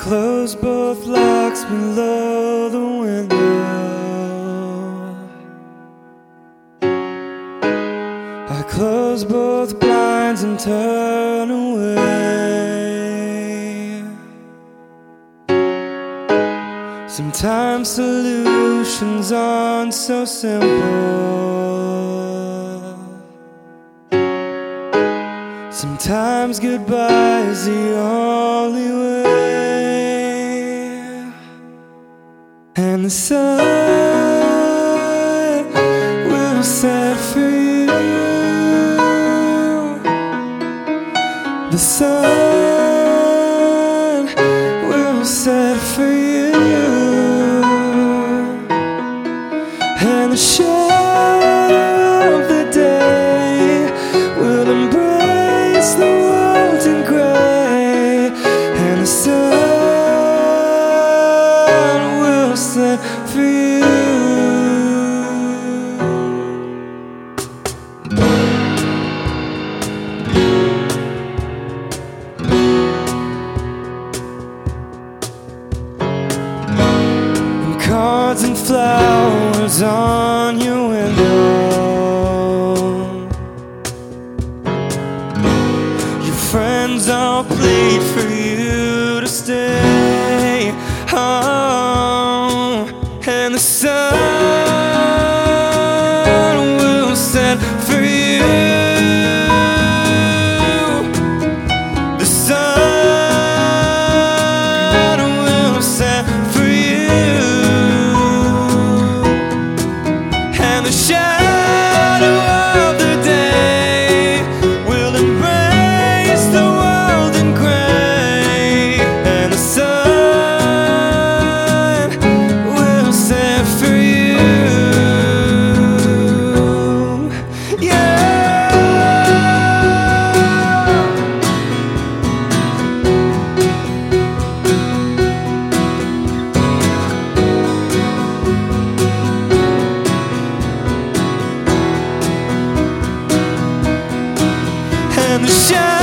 close both locks below the window. I close both blinds and turn away. Sometimes solutions aren't so simple. Sometimes goodbye is the only way, and the sun will set for you. The sun will set you, and the shadow of the day will embrace the world in gray, and the sun cards and flowers on your window. Your friends all plead shadow